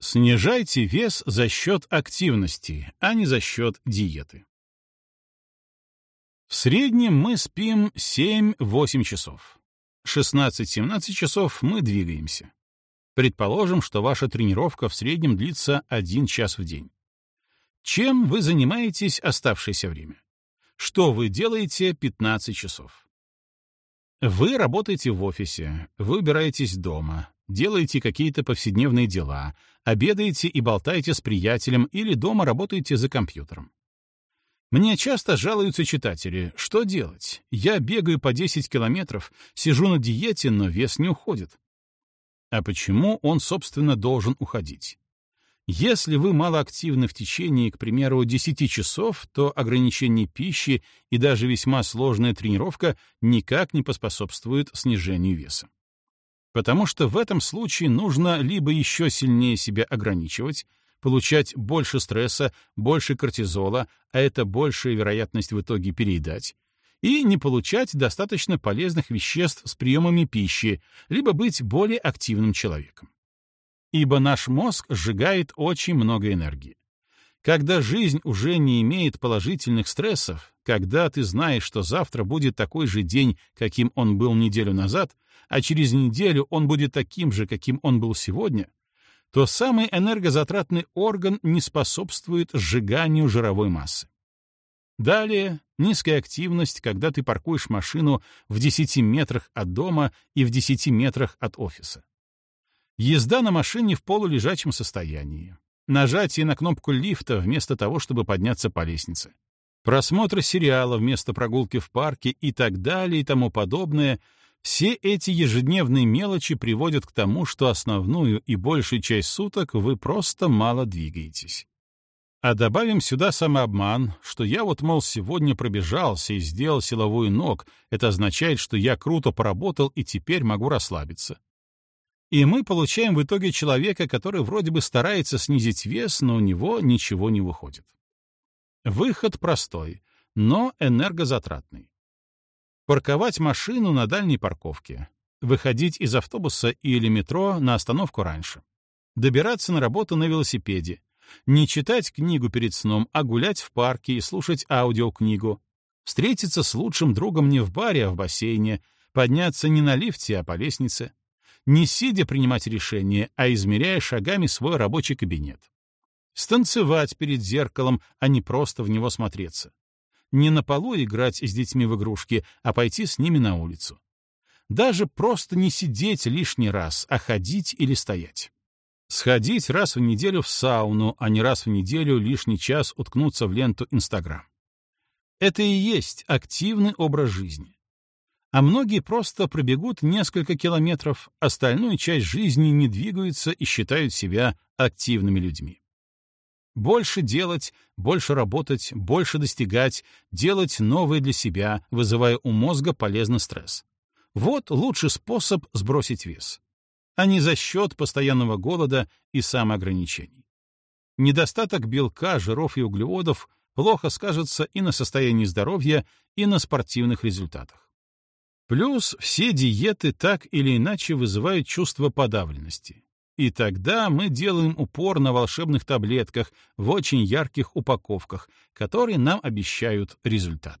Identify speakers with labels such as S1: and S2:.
S1: Снижайте вес за счет активности, а не за счет диеты. В среднем мы спим 7-8 часов. 16-17 часов мы двигаемся. Предположим, что ваша тренировка в среднем длится 1 час в день. Чем вы занимаетесь оставшееся время? Что вы делаете 15 часов? Вы работаете в офисе, вы убираетесь дома, делаете какие-то повседневные дела, обедаете и болтаете с приятелем или дома работаете за компьютером. Мне часто жалуются читатели, что делать? Я бегаю по 10 километров, сижу на диете, но вес не уходит. А почему он, собственно, должен уходить? Если вы малоактивны в течение, к примеру, 10 часов, то ограничение пищи и даже весьма сложная тренировка никак не поспособствуют снижению веса. Потому что в этом случае нужно либо еще сильнее себя ограничивать, получать больше стресса, больше кортизола, а это большая вероятность в итоге переедать, и не получать достаточно полезных веществ с приемами пищи, либо быть более активным человеком ибо наш мозг сжигает очень много энергии. Когда жизнь уже не имеет положительных стрессов, когда ты знаешь, что завтра будет такой же день, каким он был неделю назад, а через неделю он будет таким же, каким он был сегодня, то самый энергозатратный орган не способствует сжиганию жировой массы. Далее, низкая активность, когда ты паркуешь машину в 10 метрах от дома и в 10 метрах от офиса. Езда на машине в полулежачем состоянии. Нажатие на кнопку лифта вместо того, чтобы подняться по лестнице. Просмотр сериала вместо прогулки в парке и так далее и тому подобное — все эти ежедневные мелочи приводят к тому, что основную и большую часть суток вы просто мало двигаетесь. А добавим сюда самообман, что я вот, мол, сегодня пробежался и сделал силовую ног, это означает, что я круто поработал и теперь могу расслабиться. И мы получаем в итоге человека, который вроде бы старается снизить вес, но у него ничего не выходит. Выход простой, но энергозатратный. Парковать машину на дальней парковке. Выходить из автобуса или метро на остановку раньше. Добираться на работу на велосипеде. Не читать книгу перед сном, а гулять в парке и слушать аудиокнигу. Встретиться с лучшим другом не в баре, а в бассейне. Подняться не на лифте, а по лестнице не сидя принимать решения, а измеряя шагами свой рабочий кабинет. Станцевать перед зеркалом, а не просто в него смотреться. Не на полу играть с детьми в игрушки, а пойти с ними на улицу. Даже просто не сидеть лишний раз, а ходить или стоять. Сходить раз в неделю в сауну, а не раз в неделю лишний час уткнуться в ленту Инстаграм. Это и есть активный образ жизни а многие просто пробегут несколько километров, остальную часть жизни не двигаются и считают себя активными людьми. Больше делать, больше работать, больше достигать, делать новое для себя, вызывая у мозга полезный стресс. Вот лучший способ сбросить вес. А не за счет постоянного голода и самоограничений. Недостаток белка, жиров и углеводов плохо скажется и на состоянии здоровья, и на спортивных результатах. Плюс все диеты так или иначе вызывают чувство подавленности. И тогда мы делаем упор на волшебных таблетках в очень ярких упаковках, которые нам обещают результат.